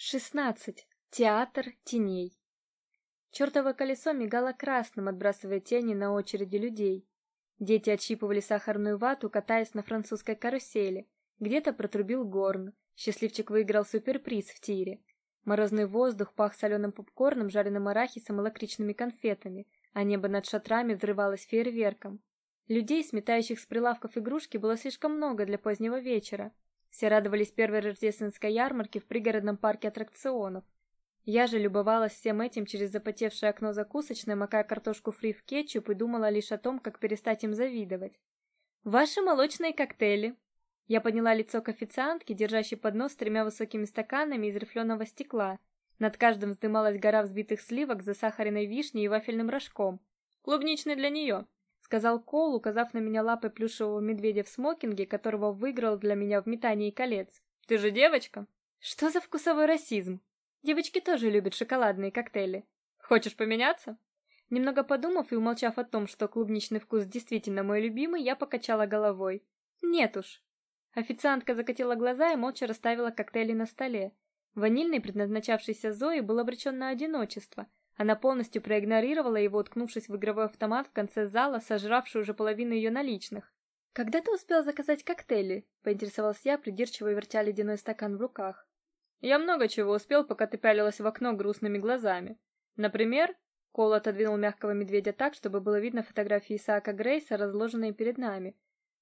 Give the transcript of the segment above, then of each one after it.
16. Театр теней. Чёртово колесо мигало красным, отбрасывая тени на очереди людей. Дети отщипывали сахарную вату, катаясь на французской карусели. Где-то протрубил горн. Счастливчик выиграл суперприз в тире. Морозный воздух пах соленым попкорном, жареным арахисом и лакричными конфетами, а небо над шатрами взрывалось фейерверком. Людей, сметающих с прилавков игрушки, было слишком много для позднего вечера. Все радовались первой рождественской ярмарке в пригородном парке аттракционов. Я же любовалась всем этим через запотевшее окно закусочной, макая картошку фри в кетчуп и думала лишь о том, как перестать им завидовать. Ваши молочные коктейли. Я подняла лицо к официантке, держащей поднос с тремя высокими стаканами из рифленого стекла. Над каждым вздымалась гора взбитых сливок с засахаренной вишней и вафельным рожком. Клубничный для нее сказал Кол, указав на меня лапой плюшевого медведя в смокинге, которого выиграл для меня в метании колец. Ты же девочка? Что за вкусовой расизм? Девочки тоже любят шоколадные коктейли. Хочешь поменяться? Немного подумав и умолчав о том, что клубничный вкус действительно мой любимый, я покачала головой. Нет уж. Официантка закатила глаза и молча расставила коктейли на столе. Ванильный, предназначавшийся Зое, был обречен на одиночество, она полностью проигнорировала его, уткнувшись в игровой автомат в конце зала, сожравший уже половину ее наличных. Когда ты успел заказать коктейли? поинтересовался я, придирчиво вертя ледяной стакан в руках. Я много чего успел, пока ты пялилась в окно грустными глазами. Например, Кол отодвинул мягкого медведя так, чтобы было видно фотографии Исаака Грейса, разложенные перед нами.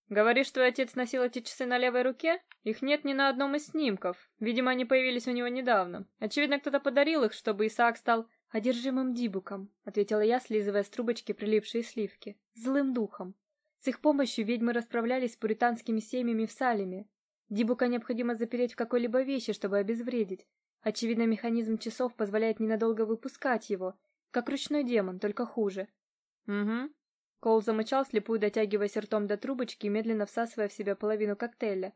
Говоришь, твой отец носил эти часы на левой руке? Их нет ни на одном из снимков. Видимо, они появились у него недавно. Очевидно, кто-то подарил их, чтобы Исаак стал одержимым дибуком, ответила я, слизывая с трубочки прилипшие сливки. Злым духом. С их помощью ведьмы расправлялись с пуританскими семьями в Салеме. Дибука необходимо запереть в какой-либо вещи, чтобы обезвредить. Очевидно, механизм часов позволяет ненадолго выпускать его, как ручной демон, только хуже. Угу. Кол замычал, слепую дотягиваясь ртом до трубочки и медленно всасывая в себя половину коктейля.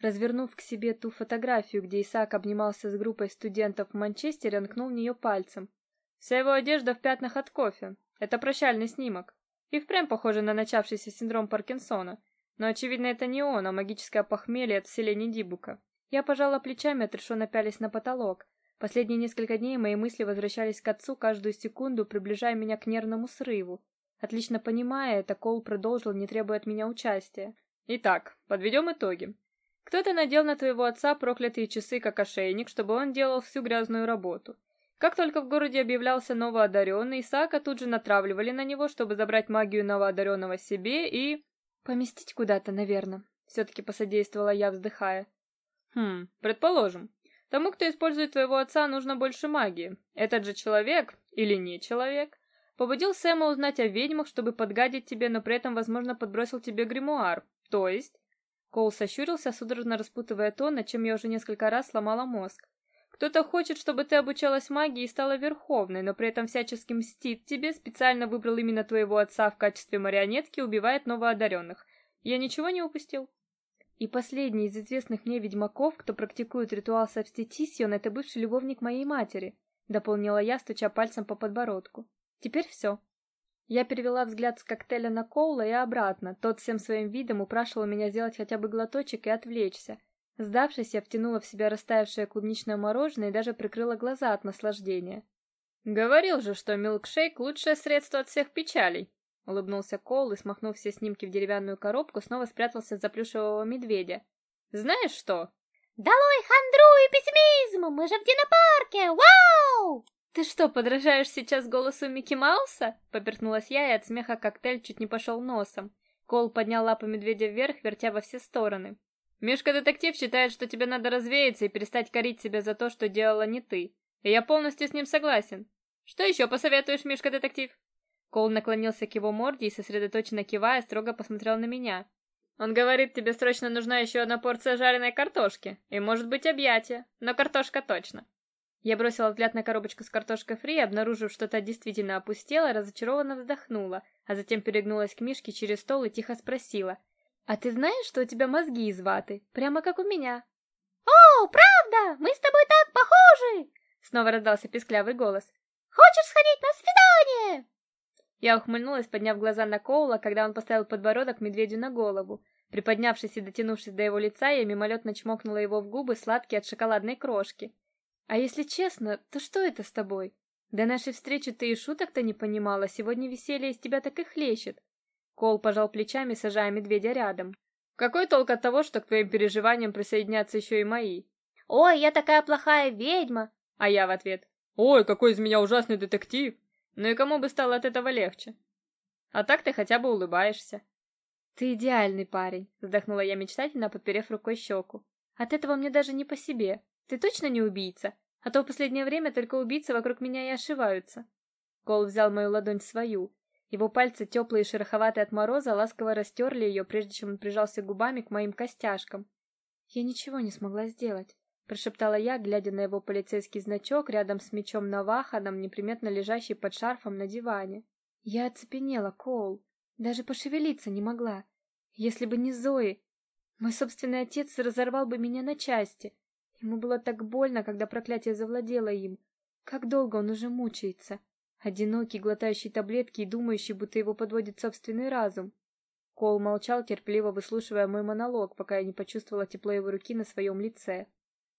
Развернув к себе ту фотографию, где Исаак обнимался с группой студентов в Манчестере, он ткнул в нее пальцем. Вся его одежда в пятнах от кофе. Это прощальный снимок. И впрямь похоже на начавшийся синдром Паркинсона. Но очевидно, это не он, а магическое похмелье от вселения Дибука. Я пожала плечами, отрешенно пялись на потолок. Последние несколько дней мои мысли возвращались к отцу каждую секунду, приближая меня к нервному срыву. Отлично понимая это, Кол продолжил, не требуя от меня участия. Итак, подведем итоги. Кто-то надел на твоего отца проклятые часы как ошейник, чтобы он делал всю грязную работу. Как только в городе объявлялся новоодаренный, Исаака тут же натравливали на него, чтобы забрать магию новоодаренного себе и... Поместить куда-то, наверное. Все-таки посодействовала я, вздыхая. Хм, предположим. Тому, кто использует твоего отца, нужно больше магии. Этот же человек, или не человек, побудил Сэма узнать о ведьмах, чтобы подгадить тебе, но при этом, возможно, подбросил тебе гримуар. То есть... Коул сощурился, судорожно распутывая то, над чем я уже несколько раз сломала мозг. Кто-то хочет, чтобы ты обучалась магии и стала верховной, но при этом всячески мстит тебе, специально выбрал именно твоего отца в качестве марионетки, убивает новоодаренных. Я ничего не упустил. И последний из известных мне ведьмаков, кто практикует ритуал Сабститисион, это бывший любовник моей матери, дополнила я, стуча пальцем по подбородку. Теперь все. Я перевела взгляд с коктейля на Коула и обратно. Тот всем своим видом упрашивал меня сделать хотя бы глоточек и отвлечься. Сдавшись, я втянула в себя растаявшее клубничное мороженое и даже прикрыла глаза от наслаждения. Говорил же, что милкшейк лучшее средство от всех печалей. Улыбнулся Кол и, смахнув все снимки в деревянную коробку, снова спрятался за плюшевого медведя. Знаешь что? Долой хандру и пессимизм! Мы же в динопарке! Вау! Ты что, подражаешь сейчас голосу Микки Мауса? Поперхнулась я, и от смеха коктейль чуть не пошел носом. Кол поднял лапы медведя вверх, вертя во все стороны. Мишка-детектив считает, что тебе надо развеяться и перестать корить себя за то, что делала не ты. И я полностью с ним согласен. Что еще посоветуешь, Мишка-детектив? Кол наклонился к его морде и, сосредоточенно кивая, строго посмотрел на меня. Он говорит, тебе срочно нужна еще одна порция жареной картошки. И, может быть, объятия. Но картошка точно. Я бросила взгляд на коробочку с картошкой фри обнаружив, что та действительно опустела, разочарованно вздохнула, а затем перегнулась к Мишке через стол и тихо спросила — а ты знаешь, что у тебя мозги из ваты, прямо как у меня? О, правда? Мы с тобой так похожи! Снова раздался писклявый голос. Хочешь сходить на свидание? Я ухмыльнулась, подняв глаза на Коула, когда он поставил подбородок медведю на голову. Приподнявшись и дотянувшись до его лица, я мимолетно чмокнула его в губы, сладкие от шоколадной крошки. А если честно, то что это с тобой? До нашей встречи ты и шуток-то не понимала, сегодня веселье из тебя так и хлещет. Кол пожал плечами, сажая медведя рядом. Какой толк от того, что к твоим переживаниям присоединятся еще и мои? Ой, я такая плохая ведьма. А я в ответ. Ой, какой из меня ужасный детектив. Ну и кому бы стало от этого легче? А так ты хотя бы улыбаешься. Ты идеальный парень, вздохнула я мечтательно, подперев рукой щеку. От этого мне даже не по себе. Ты точно не убийца? А то в последнее время только убийцы вокруг меня и ошиваются. Кол взял мою ладонь в свою. Его пальцы, теплые и шероховатые от мороза, ласково растерли ее, прежде чем он прижался губами к моим костяшкам. Я ничего не смогла сделать, прошептала я, глядя на его полицейский значок рядом с мечом Наваханом, неприметно лежащий под шарфом на диване. Я оцепенела, Кол, даже пошевелиться не могла. Если бы не Зои, мой собственный отец разорвал бы меня на части. Ему было так больно, когда проклятие завладело им. Как долго он уже мучается. Одинокий, глотающий таблетки и думающий, будто его подводит собственный разум. Кол молчал, терпеливо выслушивая мой монолог, пока я не почувствовала тепло его руки на своем лице.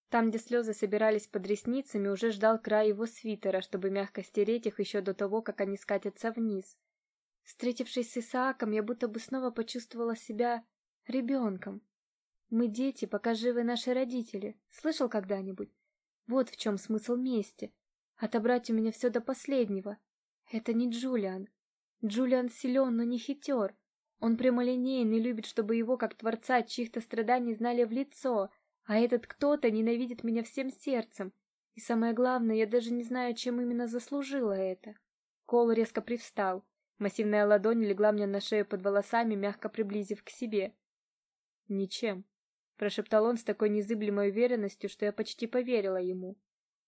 Там, где слезы собирались под ресницами, уже ждал край его свитера, чтобы мягко стереть их еще до того, как они скатятся вниз. Встретившись с Исааком, я будто бы снова почувствовала себя ребенком. Мы дети, пока живы наши родители. Слышал когда-нибудь? Вот в чем смысл мести. Отобрать у меня все до последнего. Это не Джулиан. Джулиан силен, но не хитер. Он прямолинейный, любит, чтобы его, как творца чьих-то страданий, знали в лицо, а этот кто-то ненавидит меня всем сердцем. И самое главное, я даже не знаю, чем именно заслужила это. Кол резко привстал. Массивная ладонь легла мне на шею под волосами, мягко приблизив к себе. Ничем прошептал он с такой незыблемой уверенностью, что я почти поверила ему.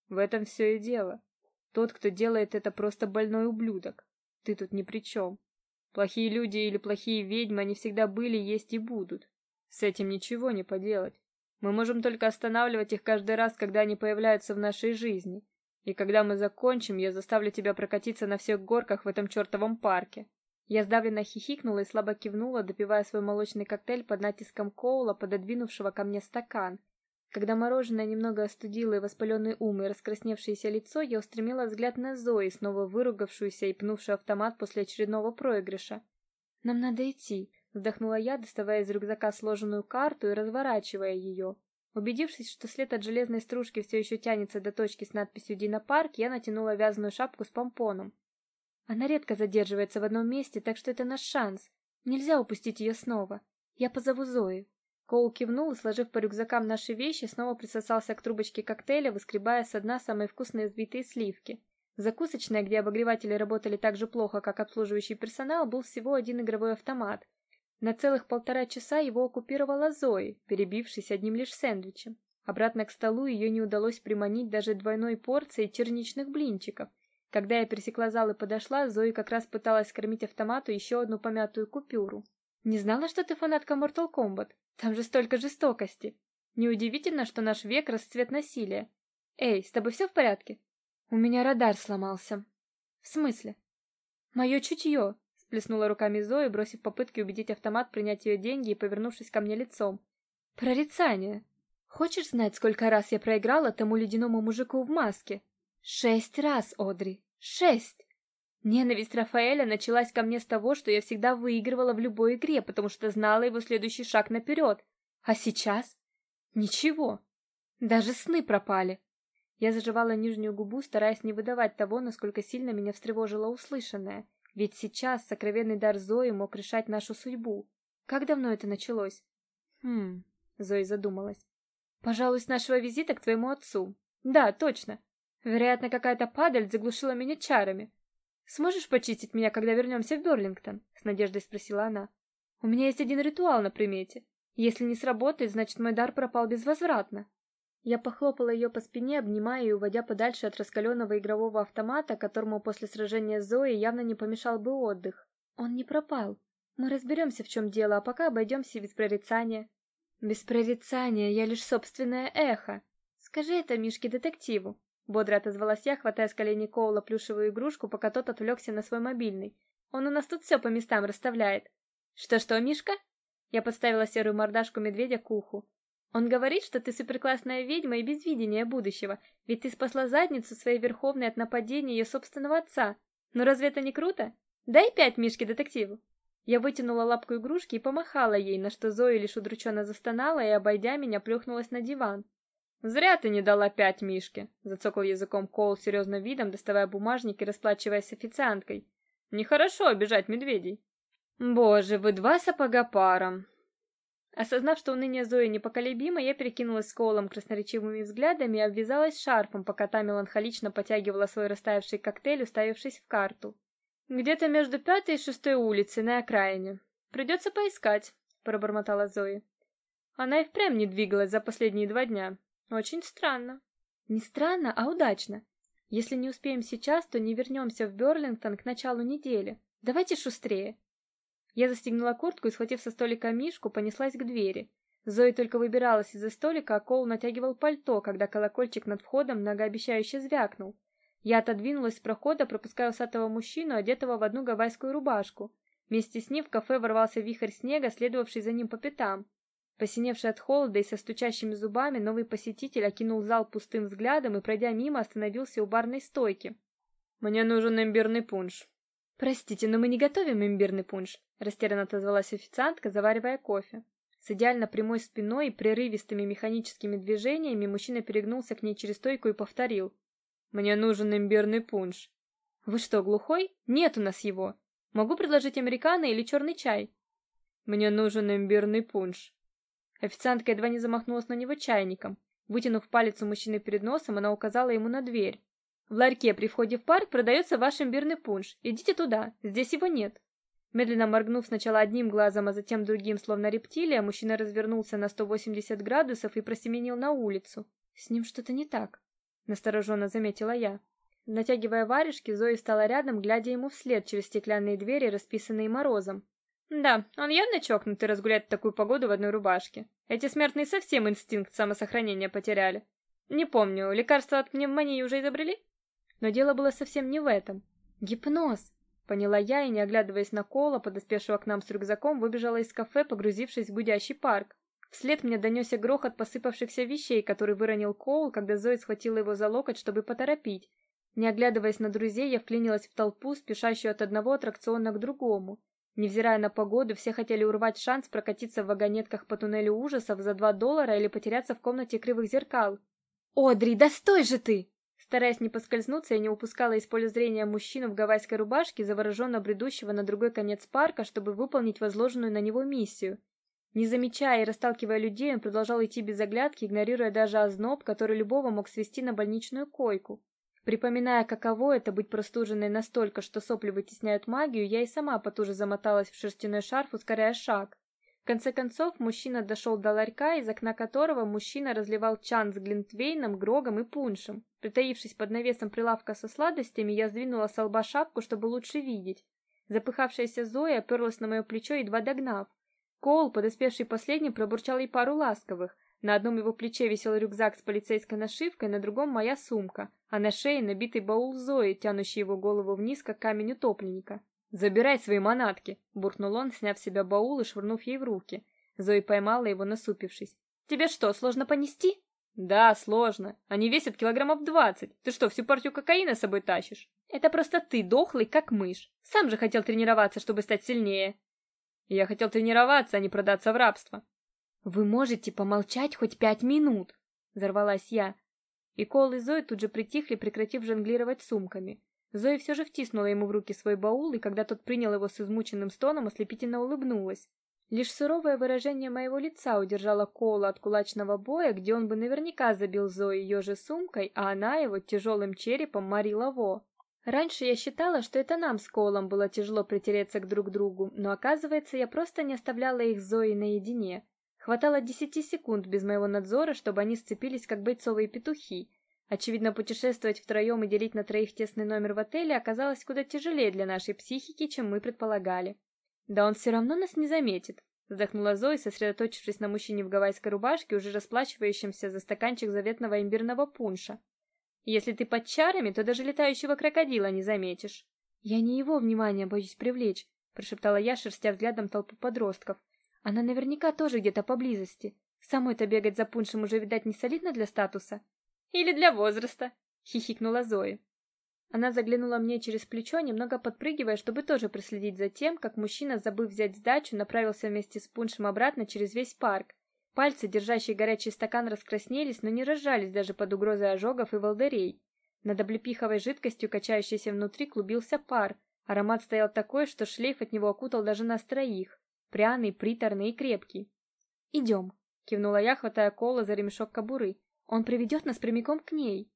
В этом все и дело. Тот, кто делает это, просто больной ублюдок. Ты тут ни при чем. Плохие люди или плохие ведьмы, они всегда были, есть и будут. С этим ничего не поделать. Мы можем только останавливать их каждый раз, когда они появляются в нашей жизни. И когда мы закончим, я заставлю тебя прокатиться на всех горках в этом чертовом парке. Я сдавленно хихикнула и слабо кивнула, допивая свой молочный коктейль под натиском Коула, пододвинувшего ко мне стакан. Когда мороженое немного остудило и воспаленный ум, и раскрасневшееся лицо, я устремила взгляд на Зои, снова выругавшуюся и пнувшую автомат после очередного проигрыша. «Нам надо идти», — вздохнула я, доставая из рюкзака сложенную карту и разворачивая ее. Убедившись, что след от железной стружки все еще тянется до точки с надписью «Дина Парк», я натянула вязаную шапку с помпоном. Она редко задерживается в одном месте, так что это наш шанс. Нельзя упустить ее снова. Я позову Зою. Коул кивнул и, сложив по рюкзакам наши вещи, снова присосался к трубочке коктейля, выскребая со дна самые вкусные взбитые сливки. Закусочная, где обогреватели работали так же плохо, как обслуживающий персонал, был всего один игровой автомат. На целых полтора часа его оккупировала Зои, перебившись одним лишь сэндвичем. Обратно к столу ее не удалось приманить даже двойной порцией черничных блинчиков – когда я пересекла зал и подошла, Зои как раз пыталась скормить автомату еще одну помятую купюру. Не знала, что ты фанатка Mortal Kombat. Там же столько жестокости. Неудивительно, что наш век расцвет насилия. Эй, с тобой все в порядке? У меня радар сломался. В смысле? Мое чутье, сплеснула руками Зои, бросив попытки убедить автомат принять ее деньги и повернувшись ко мне лицом. Прорицание. Хочешь знать, сколько раз я проиграла тому ледяному мужику в маске? Шесть раз, Одри. Шесть! Ненависть Рафаэля началась ко мне с того, что я всегда выигрывала в любой игре, потому что знала его следующий шаг наперед. А сейчас? Ничего. Даже сны пропали. Я заживала нижнюю губу, стараясь не выдавать того, насколько сильно меня встревожило услышанное. Ведь сейчас сокровенный дар Зои мог решать нашу судьбу. Как давно это началось? Хм, Зои задумалась. Пожалуй, с нашего визита к твоему отцу. Да, точно. Вероятно, какая-то падаль заглушила меня чарами. Сможешь почистить меня, когда вернемся в Берлингтон? с надеждой спросила она. У меня есть один ритуал на примете. Если не сработает, значит, мой дар пропал безвозвратно. Я похлопала ее по спине, обнимая и уводя подальше от раскаленного игрового автомата, которому после сражения с Зоей явно не помешал бы отдых. Он не пропал. Мы разберемся, в чем дело, а пока обойдемся без прорицания. Без прорицания, я лишь собственное эхо. Скажи это Мишке-детективу. Бодро отозвалась я, хватая с коленей Коула плюшевую игрушку, пока тот отвлекся на свой мобильный. Он у нас тут все по местам расставляет. Что-что, Мишка? Я подставила серую мордашку медведя к уху. Он говорит, что ты суперклассная ведьма и без видения будущего, ведь ты спасла задницу своей верховной от нападения ее собственного отца. Ну разве это не круто? Дай пять Мишке детективу. Я вытянула лапку игрушки и помахала ей, на что Зоя лишь удрученно застонала и, обойдя меня, плюхнулась на диван. «Зря ты не дала пять Мишке», — зацокал языком Коул серьезным видом, доставая бумажник и расплачиваясь с официанткой. «Нехорошо обижать медведей». «Боже, вы два сапога паром!» Осознав, что уныние Зои непоколебимо, я перекинулась с Коулом красноречивыми взглядами и обвязалась шарфом, пока та меланхолично потягивала свой растаявший коктейль, уставившись в карту. «Где-то между пятой и шестой улицей, на окраине. Придется поискать», — пробормотала Зоя. Она и впрямь не двигалась за последние два дня. Очень странно. Не странно, а удачно. Если не успеем сейчас, то не вернемся в Берлингтон к началу недели. Давайте шустрее. Я застегнула куртку и, схватив со столика мишку, понеслась к двери. Зоя только выбиралась из-за столика, а Коул натягивал пальто, когда колокольчик над входом многообещающе звякнул. Я отодвинулась с прохода, пропуская усатого мужчину, одетого в одну гавайскую рубашку. Вместе с ним в кафе ворвался вихрь снега, следовавший за ним по пятам. Посиневший от холода и со стучащими зубами, новый посетитель окинул зал пустым взглядом и, пройдя мимо, остановился у барной стойки. «Мне нужен имбирный пунш». «Простите, но мы не готовим имбирный пунш», — растерянно отозвалась официантка, заваривая кофе. С идеально прямой спиной и прерывистыми механическими движениями мужчина перегнулся к ней через стойку и повторил. «Мне нужен имбирный пунш». «Вы что, глухой? Нет у нас его. Могу предложить американо или черный чай». «Мне нужен имбирный пунш», Официантка едва не замахнулась на него чайником. Вытянув палец у мужчины перед носом, она указала ему на дверь. В ларьке при входе в парк продается ваш имбирный пунш. Идите туда, здесь его нет. Медленно моргнув сначала одним глазом, а затем другим, словно рептилия, мужчина развернулся на 180 градусов и просеменил на улицу. С ним что-то не так, настороженно заметила я. Натягивая варежки, Зои стала рядом, глядя ему вслед через стеклянные двери, расписанные морозом. Да, он явно чокнутый разгулять в такую погоду в одной рубашке. Эти смертные совсем инстинкт самосохранения потеряли. Не помню, лекарство от пневмонии уже изобрели? Но дело было совсем не в этом. Гипноз, поняла я и, не оглядываясь на Кола, подоспевшего к нам с рюкзаком, выбежала из кафе, погрузившись в гудящий парк. Вслед мне донесся грохот посыпавшихся вещей, который выронил Коул, когда Зои схватила его за локоть, чтобы поторопить. Не оглядываясь на друзей, я вклинилась в толпу, спешащую от одного аттракциона к другому. Невзирая на погоду, все хотели урвать шанс прокатиться в вагонетках по туннелю ужасов за два доллара или потеряться в комнате кривых зеркал. «Одри, да стой же ты!» Стараясь не поскользнуться, я не упускала из поля зрения мужчину в гавайской рубашке, завороженно бредущего на другой конец парка, чтобы выполнить возложенную на него миссию. Не замечая и расталкивая людей, он продолжал идти без оглядки, игнорируя даже озноб, который любого мог свести на больничную койку. Припоминая, каково это быть простуженной настолько, что сопли вытесняют магию, я и сама потуже замоталась в шерстяной шарф, ускоряя шаг. В конце концов, мужчина дошел до ларька, из окна которого мужчина разливал чан с глинтвейном, грогом и пуншем. Притаившись под навесом прилавка со сладостями, я сдвинула с лба шапку, чтобы лучше видеть. Запыхавшаяся Зоя оперлась на мое плечо, едва догнав. Кол, подоспевший последним, пробурчал ей пару ласковых. На одном его плече висел рюкзак с полицейской нашивкой, на другом моя сумка, а на шее набитый баул Зои, тянущий его голову вниз, как камень утопленника. «Забирай свои манатки!» — буркнул он, сняв с себя баул и швырнув ей в руки. Зои поймала его, насупившись. «Тебе что, сложно понести?» «Да, сложно. Они весят килограммов двадцать. Ты что, всю партию кокаина с собой тащишь?» «Это просто ты, дохлый, как мышь. Сам же хотел тренироваться, чтобы стать сильнее». «Я хотел тренироваться, а не продаться в рабство». Вы можете помолчать хоть пять минут, взорвалась я. И Кол и Зои тут же притихли, прекратив жонглировать сумками. Зои все же втиснула ему в руки свой баул, и когда тот принял его с измученным стоном, ослепительно улыбнулась. Лишь суровое выражение моего лица удержало Кола от кулачного боя, где он бы наверняка забил Зои ее же сумкой, а она его тяжелым черепом морила во. Раньше я считала, что это нам с Колом было тяжело притереться к друг другу, но оказывается, я просто не оставляла их Зоей наедине. Хватало десяти секунд без моего надзора, чтобы они сцепились как бойцовые петухи. Очевидно, путешествовать втроем и делить на троих тесный номер в отеле оказалось куда тяжелее для нашей психики, чем мы предполагали. Да он все равно нас не заметит, вздохнула Зоя, сосредоточившись на мужчине в гавайской рубашке, уже расплачивающемся за стаканчик заветного имбирного пунша. Если ты под чарами, то даже летающего крокодила не заметишь. Я не его внимание боюсь привлечь, прошептала я, шерстя взглядом толпу подростков. Она наверняка тоже где-то поблизости. Самой-то бегать за пуншем уже, видать, не солидно для статуса. Или для возраста, хихикнула Зоя. Она заглянула мне через плечо, немного подпрыгивая, чтобы тоже проследить за тем, как мужчина, забыв взять сдачу, направился вместе с пуншем обратно через весь парк. Пальцы, держащие горячий стакан, раскраснелись, но не разжались даже под угрозой ожогов и волдырей. Над облепиховой жидкостью, качающейся внутри, клубился пар. Аромат стоял такой, что шлейф от него окутал даже нас троих. Пряный, приторный и крепкий. «Идем», — кивнула я, хватая Кола за ремешок кобуры. «Он приведет нас прямиком к ней».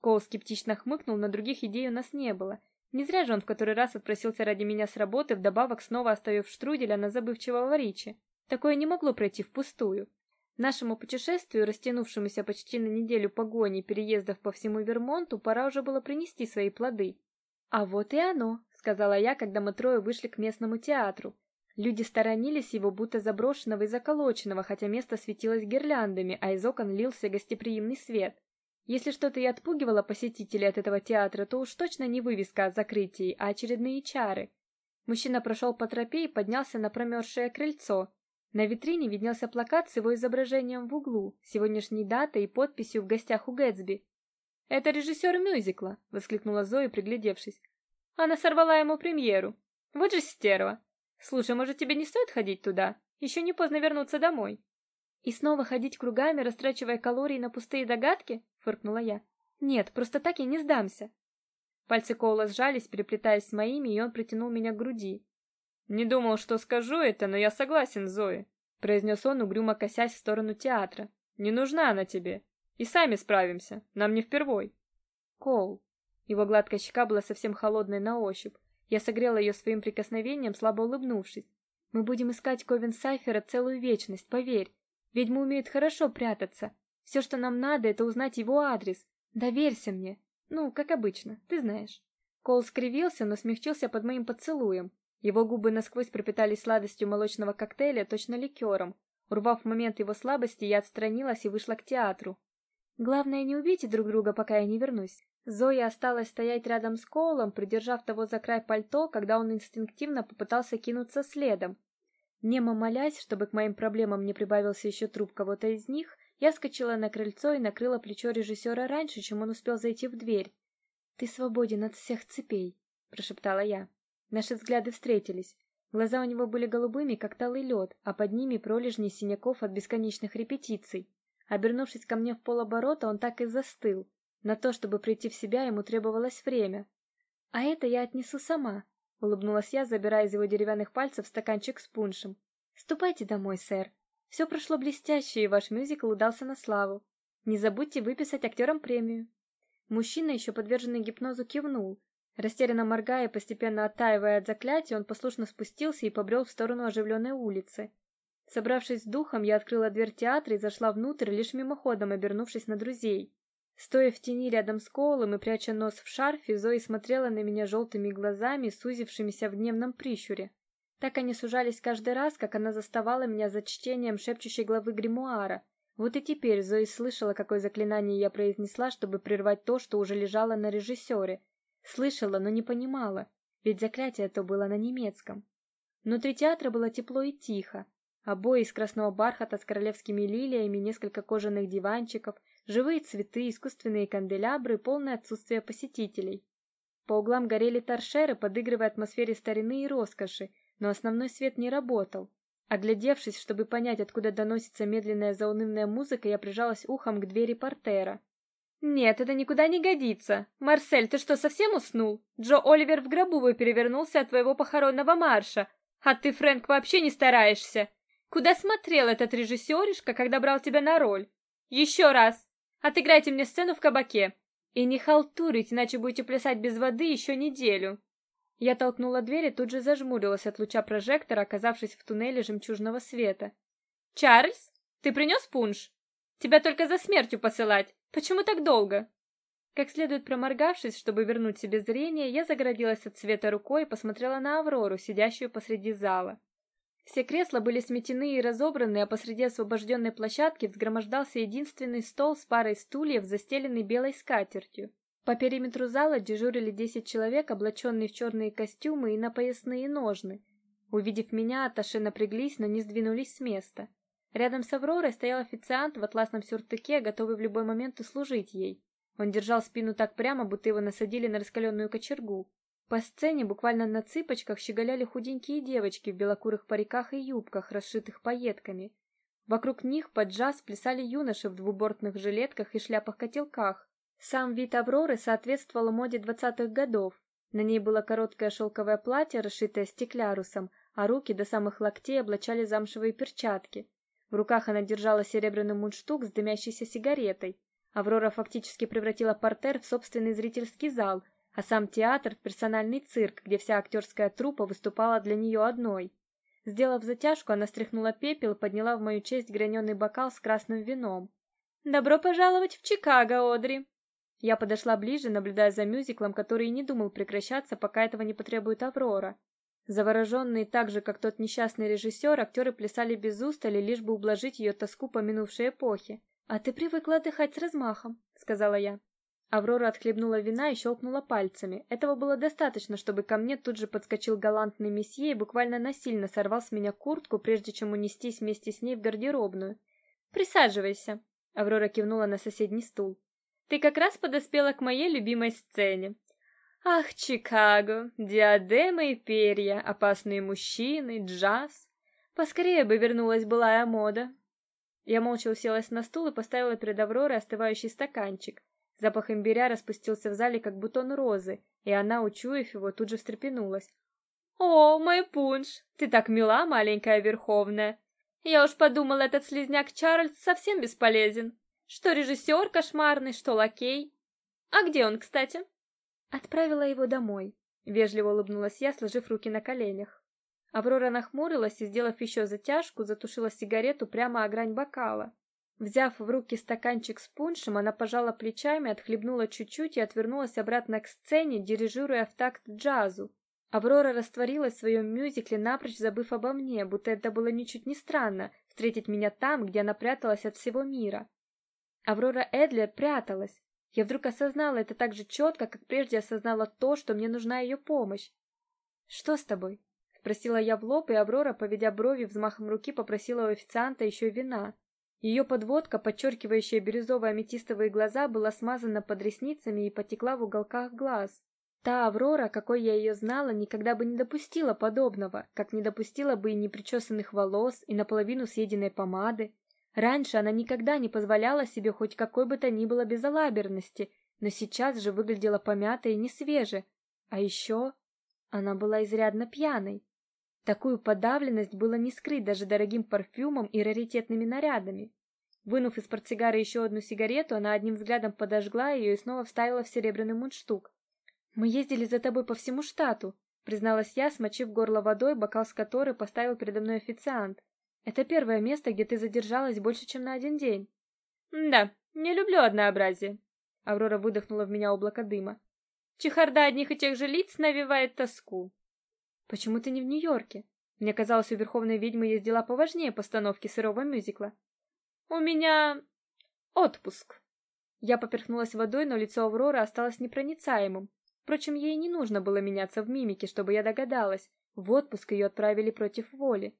Коул скептично хмыкнул, на других идей у нас не было. Не зря же он в который раз отпросился ради меня с работы, вдобавок снова оставив штруделя на забывчивого Ричи. Такое не могло пройти впустую. Нашему путешествию, растянувшемуся почти на неделю погони и переездов по всему Вермонту, пора уже было принести свои плоды. «А вот и оно», — сказала я, когда мы трое вышли к местному театру. Люди сторонились его, будто заброшенного и заколоченного, хотя место светилось гирляндами, а из окон лился гостеприимный свет. Если что-то и отпугивало посетителей от этого театра, то уж точно не вывеска о закрытии, а очередные чары. Мужчина прошел по тропе и поднялся на промерзшее крыльцо. На витрине виднелся плакат с его изображением в углу, сегодняшней датой и подписью в гостях у Гэтсби. «Это режиссер мюзикла!» — воскликнула Зоя, приглядевшись. «Она сорвала ему премьеру. Вот же стерва! Слушай, может, тебе не стоит ходить туда? Еще не поздно вернуться домой». «И снова ходить кругами, растрачивая калории на пустые догадки?» — фыркнула я. «Нет, просто так я не сдамся». Пальцы Коула сжались, переплетаясь с моими, и он притянул меня к груди. «Не думал, что скажу это, но я согласен, Зои», — произнес он, угрюмо косясь в сторону театра. «Не нужна она тебе. И сами справимся. Нам не впервой». «Коул». Его гладкая щека была совсем холодной на ощупь. Я согрела ее своим прикосновением, слабо улыбнувшись. «Мы будем искать Ковен Сайфера целую вечность, поверь. Ведьмы умеют хорошо прятаться. Все, что нам надо, это узнать его адрес. Доверься мне. Ну, как обычно, ты знаешь. Кол скривился, но смягчился под моим поцелуем. Его губы насквозь пропитались сладостью молочного коктейля, точно ликером. Урвав момент его слабости, я отстранилась и вышла к театру. Главное не убейте друг друга, пока я не вернусь. Зоя осталась стоять рядом с Колом, придержав того за край пальто, когда он инстинктивно попытался кинуться следом. Немо молясь, чтобы к моим проблемам не прибавился еще труп кого-то из них, я скочила на крыльцо и накрыла плечо режиссера раньше, чем он успел зайти в дверь. «Ты свободен от всех цепей», — прошептала я. Наши взгляды встретились. Глаза у него были голубыми, как талый лед, а под ними пролежни синяков от бесконечных репетиций. Обернувшись ко мне в полоборота, он так и застыл. На то, чтобы прийти в себя, ему требовалось время. А это я отнесу сама, улыбнулась я, забирая из его деревянных пальцев стаканчик с пуншем. Ступайте домой, сэр. Все прошло блестяще, и ваш мюзикл удался на славу. Не забудьте выписать актерам премию. Мужчина, еще подверженный гипнозу, кивнул. Растерянно моргая, постепенно оттаивая от заклятия, он послушно спустился и побрел в сторону оживленной улицы. Собравшись с духом, я открыла дверь театра и зашла внутрь, лишь мимоходом обернувшись на друзей. Стоя в тени рядом с Коулом и пряча нос в шарфе, Зои смотрела на меня желтыми глазами, сузившимися в дневном прищуре. Так они сужались каждый раз, как она заставала меня за чтением шепчущей главы гримуара. Вот и теперь Зои слышала, какое заклинание я произнесла, чтобы прервать то, что уже лежало на режиссере. Слышала, но не понимала, ведь заклятие то было на немецком. Внутри театра было тепло и тихо. Обои из красного бархата с королевскими лилиями, несколько кожаных диванчиков, живые цветы, искусственные канделябры, полное отсутствие посетителей. По углам горели торшеры, подыгрывая атмосфере старины и роскоши, но основной свет не работал. Оглядевшись, чтобы понять, откуда доносится медленная заунывная музыка, я прижалась ухом к двери портера. «Нет, это никуда не годится. Марсель, ты что, совсем уснул? Джо Оливер в гробу бы перевернулся от твоего похоронного марша. А ты, Фрэнк, вообще не стараешься. Куда смотрел этот режиссеришка, когда брал тебя на роль? Еще раз! Отыграйте мне сцену в кабаке. И не халтурить, иначе будете плясать без воды еще неделю. Я толкнула дверь и тут же зажмурилась от луча прожектора, оказавшись в туннеле жемчужного света. «Чарльз, ты принес пунш? Тебя только за смертью посылать. Почему так долго?» Как следует проморгавшись, чтобы вернуть себе зрение, я загородилась от света рукой и посмотрела на Аврору, сидящую посреди зала. Все кресла были сметены и разобраны, а посреди освобожденной площадки взгромождался единственный стол с парой стульев, застеленный белой скатертью. По периметру зала дежурили десять человек, облаченные в черные костюмы и на поясные ножны. Увидев меня, Аташи напряглись, но не сдвинулись с места. Рядом с Авророй стоял официант в атласном сюртуке, готовый в любой момент услужить ей. Он держал спину так прямо, будто его насадили на раскаленную кочергу. По сцене буквально на цыпочках щеголяли худенькие девочки в белокурых париках и юбках, расшитых пайетками. Вокруг них под джаз плясали юноши в двубортных жилетках и шляпах-котелках. Сам вид Авроры соответствовал моде двадцатых годов. На ней было короткое шелковое платье, расшитое стеклярусом, а руки до самых локтей облачали замшевые перчатки. В руках она держала серебряный мундштук с дымящейся сигаретой. Аврора фактически превратила портер в собственный зрительский зал, а сам театр персональный цирк, где вся актерская труппа выступала для нее одной. Сделав затяжку, она стряхнула пепел и подняла в мою честь граненый бокал с красным вином. «Добро пожаловать в Чикаго, Одри!» Я подошла ближе, наблюдая за мюзиклом, который и не думал прекращаться, пока этого не потребует Аврора. Завороженные так же, как тот несчастный режиссер, актеры плясали без устали, лишь бы ублажить ее тоску по минувшей эпохе. «А ты привыкла отдыхать с размахом», — сказала я. Аврора отхлебнула вина и щелкнула пальцами. Этого было достаточно, чтобы ко мне тут же подскочил галантный месье и буквально насильно сорвал с меня куртку, прежде чем унестись вместе с ней в гардеробную. «Присаживайся», — Аврора кивнула на соседний стул. «Ты как раз подоспела к моей любимой сцене. Ах, Чикаго, диадемы и перья, опасные мужчины, джаз. Поскорее бы вернулась былая мода». Я молча уселась на стул и поставила перед Авророй остывающий стаканчик. Запах имбиря распустился в зале, как бутон розы, и она, учуяв его, тут же встрепенулась. «О, мой пунш! Ты так мила, маленькая Верховная! Я уж подумала, этот слизняк Чарльз совсем бесполезен. Что режиссер кошмарный, что лакей. А где он, кстати?» Отправила его домой. Вежливо улыбнулась я, сложив руки на коленях. Аврора нахмурилась и, сделав еще затяжку, затушила сигарету прямо о грань бокала. Взяв в руки стаканчик с пуншем, она пожала плечами, отхлебнула чуть-чуть и отвернулась обратно к сцене, дирижируя в такт джазу. Аврора растворилась в своем мюзикле, напрочь забыв обо мне, будто это было ничуть не странно встретить меня там, где она пряталась от всего мира. Аврора Эдлер пряталась. Я вдруг осознала это так же четко, как прежде осознала то, что мне нужна ее помощь. «Что с тобой?» — спросила я в лоб, и Аврора, поведя брови взмахом руки, попросила у официанта еще вина. Ее подводка, подчеркивающая бирюзовые аметистовые глаза, была смазана под ресницами и потекла в уголках глаз. Та Аврора, какой я ее знала, никогда бы не допустила подобного, как не допустила бы и непричесанных волос, и наполовину съеденной помады. Раньше она никогда не позволяла себе хоть какой бы то ни было безалаберности, но сейчас же выглядела помятой и несвеже. А еще она была изрядно пьяной. Такую подавленность было не скрыть даже дорогим парфюмом и раритетными нарядами. Вынув из портсигара еще одну сигарету, она одним взглядом подожгла ее и снова вставила в серебряный мундштук. «Мы ездили за тобой по всему штату», — призналась я, смочив горло водой, бокал с которой поставил передо мной официант. «Это первое место, где ты задержалась больше, чем на один день». «Да, не люблю однообразие», — Аврора выдохнула в меня облако дыма. «Чехарда одних и тех же лиц навевает тоску. Почему ты не в Нью-Йорке? Мне казалось, у Верховной Ведьмы есть дела поважнее постановки сырого мюзикла. У меня отпуск. Я поперхнулась водой, но лицо Авроры осталось непроницаемым. Впрочем, ей не нужно было меняться в мимике, чтобы я догадалась. В отпуск ее отправили против воли.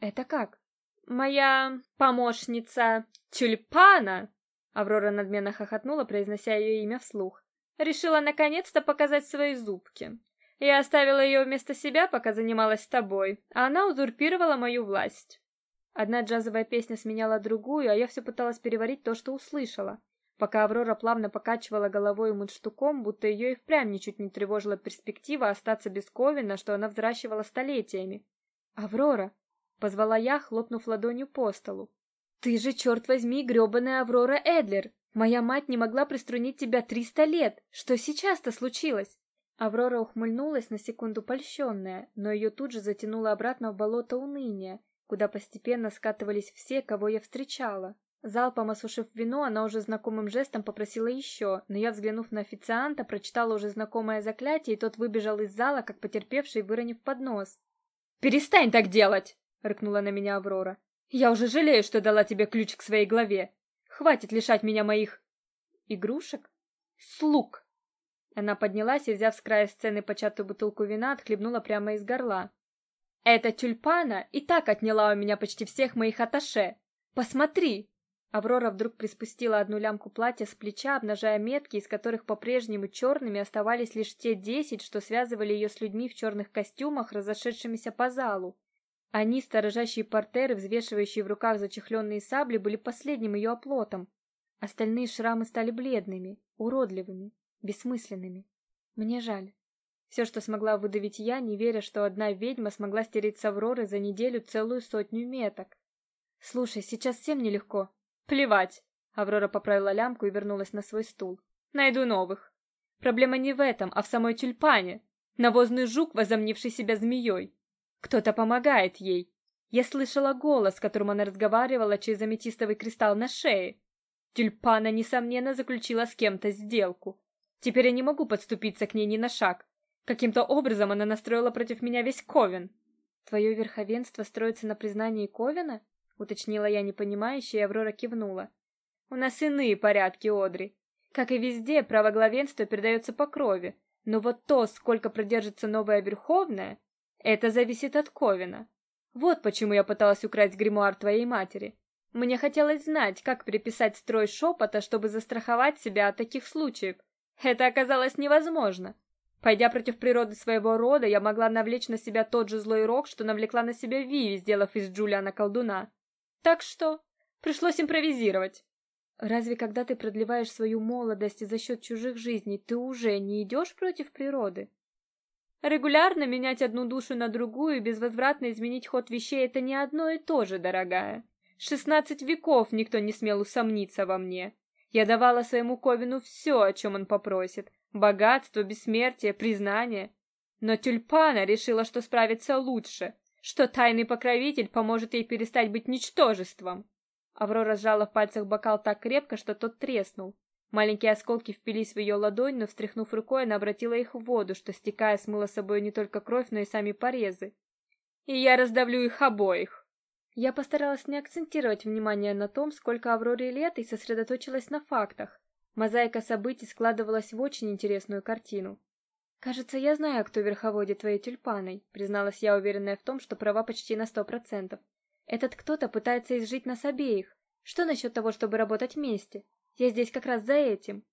Это как? Моя помощница Тюльпана, Аврора надменно хохотнула, произнося ее имя вслух. Решила наконец-то показать свои зубки. Я оставила ее вместо себя, пока занималась тобой, а она узурпировала мою власть. Одна джазовая песня сменяла другую, а я все пыталась переварить то, что услышала. Пока Аврора плавно покачивала головой и мундштуком, будто ее и впрямь ничуть не тревожила перспектива остаться без Ковина, что она взращивала столетиями. «Аврора!» — позвала я, хлопнув ладонью по столу. «Ты же, черт возьми, гребаная Аврора Эдлер! Моя мать не могла приструнить тебя триста лет! Что сейчас-то случилось?» Аврора ухмыльнулась на секунду польщенная, но ее тут же затянуло обратно в болото уныния, куда постепенно скатывались все, кого я встречала. Залпом осушив вино, она уже знакомым жестом попросила еще, но я, взглянув на официанта, прочитала уже знакомое заклятие, и тот выбежал из зала, как потерпевший, выронив поднос. «Перестань так делать!» — рыкнула на меня Аврора. «Я уже жалею, что дала тебе ключ к своей голове. Хватит лишать меня моих...» «Игрушек?» «Слуг!» Она поднялась и, взяв с края сцены початую бутылку вина, отхлебнула прямо из горла. «Эта тюльпана и так отняла у меня почти всех моих аташе. Посмотри!» Аврора вдруг приспустила одну лямку платья с плеча, обнажая метки, из которых по-прежнему черными оставались лишь те десять, что связывали ее с людьми в черных костюмах, разошедшимися по залу. Они, сторожащие портеры, взвешивающие в руках зачехленные сабли, были последним ее оплотом. Остальные шрамы стали бледными, уродливыми, бессмысленными. Мне жаль. Все, что смогла выдавить я, не веря, что одна ведьма смогла стереть с Авроры за неделю целую сотню меток. Слушай, сейчас всем нелегко. Плевать. Аврора поправила лямку и вернулась на свой стул. Найду новых. Проблема не в этом, а в самой тюльпане. Навозный жук, возомнивший себя змеей. Кто-то помогает ей. Я слышала голос, которым она разговаривала через аметистовый кристалл на шее. Тюльпана, несомненно, заключила с кем-то сделку. Теперь я не могу подступиться к ней ни на шаг. Каким-то образом она настроила против меня весь Ковен. Твое верховенство строится на признании Ковена? уточнила я непонимающе, и Аврора кивнула. У нас иные порядки, Одри. Как и везде, право главенства передается по крови, но вот то, сколько продержится новая верховная, это зависит от Ковина. Вот почему я пыталась украсть гримуар твоей матери. Мне хотелось знать, как переписать строй шепота, чтобы застраховать себя от таких случаев. Это оказалось невозможно. Пойдя против природы своего рода, я могла навлечь на себя тот же злой рок, что навлекла на себя Виви, сделав из Джулиана колдуна. Так что пришлось импровизировать. Разве когда ты продлеваешь свою молодость за счет чужих жизней, ты уже не идешь против природы? Регулярно менять одну душу на другую и безвозвратно изменить ход вещей — это не одно и то же, дорогая. Шестнадцать веков никто не смел усомниться во мне. Я давала своему Ковину все, о чем он попросит. Богатство, бессмертие, признание. Но тюльпана решила, что справится лучше, что тайный покровитель поможет ей перестать быть ничтожеством. Аврора сжала в пальцах бокал так крепко, что тот треснул. Маленькие осколки впились в ее ладонь, но, встряхнув рукой, она обратила их в воду, что, стекая, смыла собой не только кровь, но и сами порезы. «И я раздавлю их обоих!» Я постаралась не акцентировать внимание на том, сколько Авроре лет, и сосредоточилась на фактах. Мозаика событий складывалась в очень интересную картину. «Кажется, я знаю, кто верховодит твоей тюльпаной», призналась я, уверенная в том, что права почти на сто процентов. «Этот кто-то пытается изжить нас обеих. Что насчет того, чтобы работать вместе? Я здесь как раз за этим.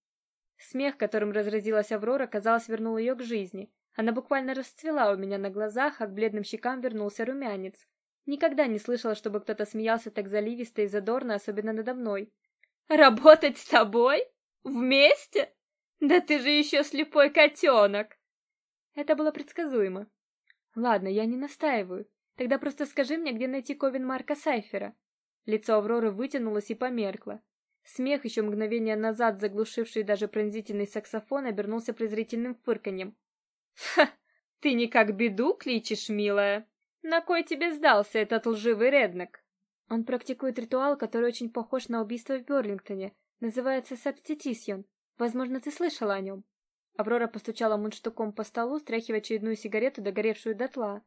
Смех, которым разразилась Аврора, казалось, вернул ее к жизни. Она буквально расцвела у меня на глазах, а к бледным щекам вернулся румянец. Никогда не слышала, чтобы кто-то смеялся так заливисто и задорно, особенно надо мной. «Работать с тобой? Вместе? Да ты же еще слепой котенок!» Это было предсказуемо. «Ладно, я не настаиваю. Тогда просто скажи мне, где найти Ковен Марка Сайфера». Лицо Авроры вытянулось и померкло. Смех, еще мгновение назад заглушивший даже пронзительный саксофон, обернулся презрительным фырканьем. «Ха! Ты никак беду кличешь, милая? На кой тебе сдался этот лживый реднек?» Он практикует ритуал, который очень похож на убийство в Берлингтоне. Называется сабститисьон. Возможно, ты слышала о нем. Аврора постучала мундштуком по столу, стряхивая очередную сигарету, догоревшую дотла.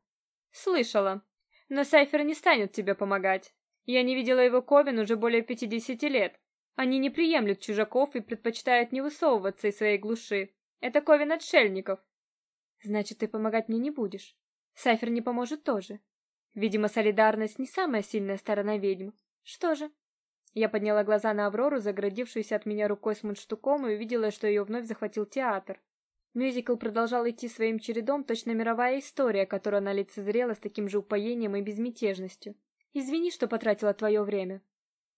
«Слышала. Но Сайфер не станет тебе помогать. Я не видела его Ковен уже более пятидесяти лет. Они не приемлют чужаков и предпочитают не высовываться из своей глуши. Это ковен отшельников. Значит, ты помогать мне не будешь. Сайфер не поможет тоже. Видимо, солидарность не самая сильная сторона ведьм. Что же? Я подняла глаза на Аврору, заградившуюся от меня рукой с мундштуком, и увидела, что ее вновь захватил театр. Мюзикл продолжал идти своим чередом, точно мировая история, которую она лицезрела с таким же упоением и безмятежностью. Извини, что потратила твое время.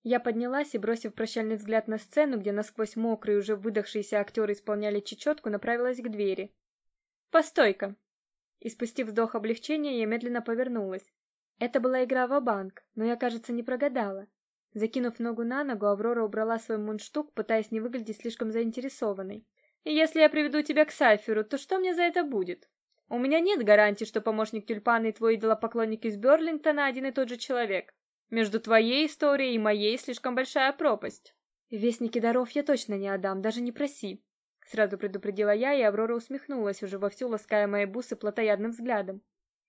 Я поднялась и, бросив прощальный взгляд на сцену, где насквозь мокрые уже выдохшиеся актеры исполняли чечетку, направилась к двери. «Постой-ка!» И спустив вздох облегчения, я медленно повернулась. Это была игра в банк но я, кажется, не прогадала. Закинув ногу на ногу, Аврора убрала свой мундштук, пытаясь не выглядеть слишком заинтересованной. «И если я приведу тебя к Сайферу, то что мне за это будет? У меня нет гарантии, что помощник тюльпана и твой идолопоклонник из Берлингтона один и тот же человек. Между твоей историей и моей слишком большая пропасть. Вестники даров я точно не отдам, даже не проси. Сразу предупредила я, и Аврора усмехнулась, уже вовсю лаская мои бусы плотоядным взглядом.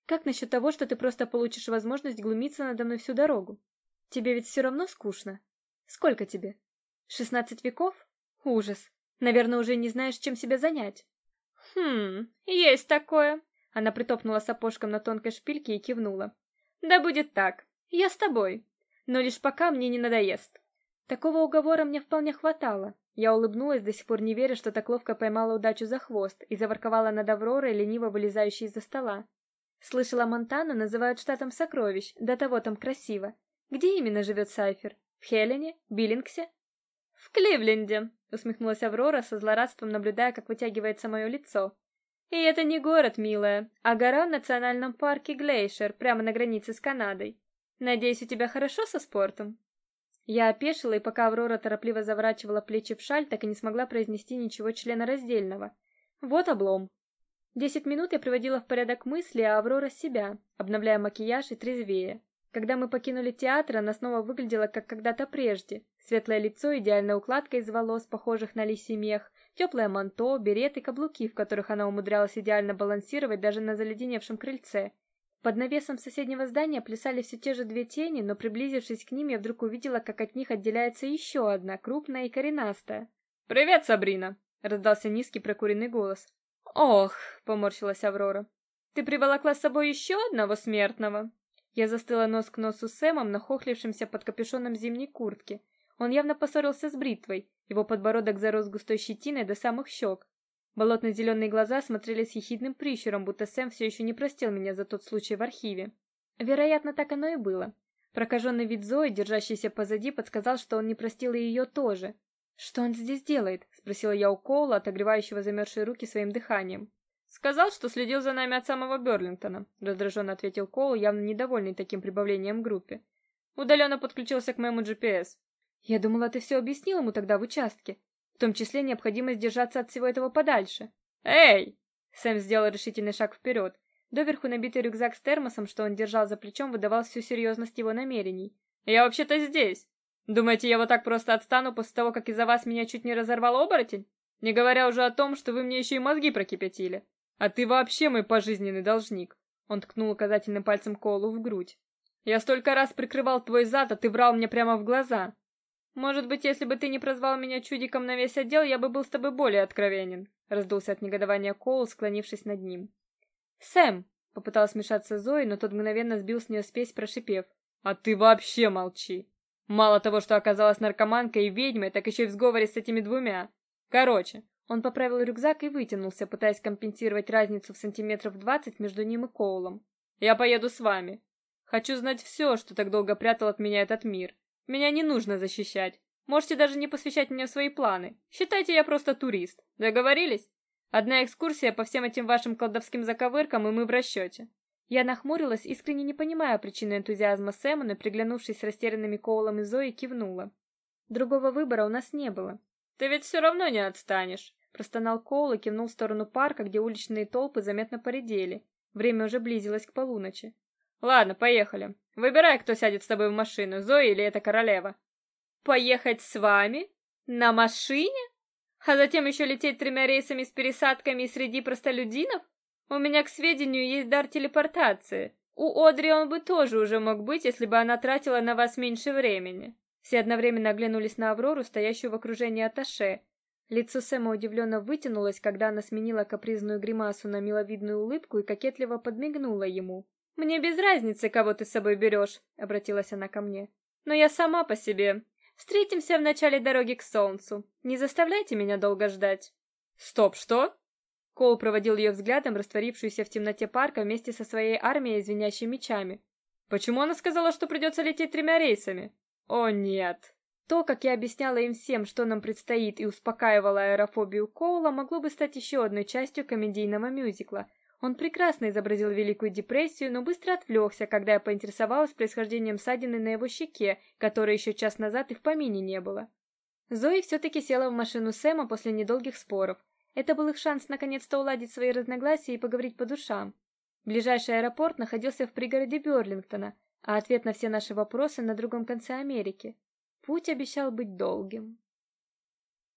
Как насчет того, что ты просто получишь возможность глумиться надо мной всю дорогу? Тебе ведь все равно скучно. Сколько тебе? Шестнадцать веков? Ужас. Наверное, уже не знаешь, чем себя занять. Хм, есть такое. Она притопнула сапожком на тонкой шпильке и кивнула. Да будет так. Я с тобой. но лишь пока мне не надоест. Такого уговора мне вполне хватало. Я улыбнулась, до сих пор не веря, что так ловко поймала удачу за хвост и заворковала над Авророй, лениво вылезающей из-за стола. Слышала, Монтану называют штатом сокровищ, до того там красиво. Где именно живет Сайфер? В Хелене? Биллингсе? В Кливленде, усмехнулась Аврора со злорадством, наблюдая, как вытягивается мое лицо. И это не город, милая, а гора в национальном парке Глейшер, прямо на границе с Канадой. Надеюсь, у тебя хорошо со спортом. Я опешила, и пока Аврора торопливо заворачивала плечи в шаль, так и не смогла произнести ничего членораздельного. Вот облом. Десять минут я приводила в порядок мысли, а Аврора себя, обновляя макияж и трезвее. Когда мы покинули театр, она снова выглядела как когда-то прежде. Светлое лицо, идеальная укладка из волос, похожих на лисий мех, теплое манто, берет и каблуки, в которых она умудрялась идеально балансировать даже на заледеневшем крыльце. Под навесом соседнего здания плясали все те же две тени, но приблизившись к ним, я вдруг увидела, как от них отделяется еще одна, крупная и коренастая. "Привет, Сабрина", раздался низкий прокуренный голос. "Ох", поморщилась Аврора. "Ты приволокла с собой еще одного смертного?" Я застыла нос к носу с Сэмом, нахохлившимся под капюшоном зимней куртки. Он явно поссорился с бритвой. Его подбородок зарос густой щетиной до самых щек. Болотно-зеленые глаза смотрели с ехидным прищуром, будто Сэм все еще не простил меня за тот случай в архиве. Вероятно, так оно и было. Прокаженный вид Зои, держащийся позади, подсказал, что он не простил и ее тоже. «Что он здесь делает?» — спросила я у Коула, отогревающего замерзшие руки своим дыханием. «Сказал, что следил за нами от самого Берлингтона», — раздраженно ответил Коул, явно недовольный таким прибавлением группе. «Удаленно подключился к моему GPS». «Я думала, ты все объяснил ему тогда в участке в том числе необходимость держаться от всего этого подальше. Эй! Сэм сделал решительный шаг вперед. Доверху набитый рюкзак с термосом, что он держал за плечом, выдавал всю серьезность его намерений. Я вообще-то здесь. Думаете, я вот так просто отстану после того, как из-за вас меня чуть не разорвал оборотень? Не говоря уже о том, что вы мне еще и мозги прокипятили. А ты вообще мой пожизненный должник. Он ткнул указательным пальцем Колу в грудь. Я столько раз прикрывал твой зад, а ты врал мне прямо в глаза. Может быть, если бы ты не прозвал меня чудиком на весь отдел, я бы был с тобой более откровенен, раздулся от негодования Коул, склонившись над ним. Сэм, попыталась смешаться Зои, но тот мгновенно сбил с нее спесь, прошипев: "А ты вообще молчи. Мало того, что оказалась наркоманкой и ведьмой, так еще и в сговоре с этими двумя. Короче, он поправил рюкзак и вытянулся, пытаясь компенсировать разницу в сантиметров двадцать между ним и Коулом. Я поеду с вами. Хочу знать все, что так долго прятал от меня этот мир. Меня не нужно защищать. Можете даже не посвящать мне свои планы. Считайте, я просто турист. Договорились? Одна экскурсия по всем этим вашим колдовским заковыркам, и мы в расчете». Я нахмурилась, искренне не понимая причины энтузиазма Сэма, но приглянувшись с растерянными Коулом и Зоей, кивнула. Другого выбора у нас не было. «Ты ведь все равно не отстанешь», — простонал Коул и кивнул в сторону парка, где уличные толпы заметно поредели. Время уже близилось к полуночи. Ладно, поехали. Выбирай, кто сядет с тобой в машину, Зои или эта королева. Поехать с вами? На машине? А затем еще лететь тремя рейсами с пересадками среди простолюдинов? У меня, к сведению, есть дар телепортации. У Одри он бы тоже уже мог быть, если бы она тратила на вас меньше времени. Все одновременно оглянулись на Аврору, стоящую в окружении Аташе. Лицо Сэма удивленно вытянулось, когда она сменила капризную гримасу на миловидную улыбку и кокетливо подмигнула ему. Мне без разницы, кого ты с собой берешь», — обратилась она ко мне. Но я сама по себе. Встретимся в начале дороги к солнцу. Не заставляйте меня долго ждать. Стоп, что? Коул проводил ее взглядом, растворившуюся в темноте парка вместе со своей армией, звенящей мечами. Почему она сказала, что придется лететь тремя рейсами? О, нет. То, как я объясняла им всем, что нам предстоит, и успокаивала аэрофобию Коула, могло бы стать еще одной частью комедийного мюзикла, он прекрасно изобразил Великую депрессию, но быстро отвлекся, когда я поинтересовалась происхождением ссадины на его щеке, которой еще час назад и в помине не было. Зои все-таки села в машину Сэма после недолгих споров. Это был их шанс наконец-то уладить свои разногласия и поговорить по душам. Ближайший аэропорт находился в пригороде Берлингтона, а ответ на все наши вопросы на другом конце Америки. Путь обещал быть долгим.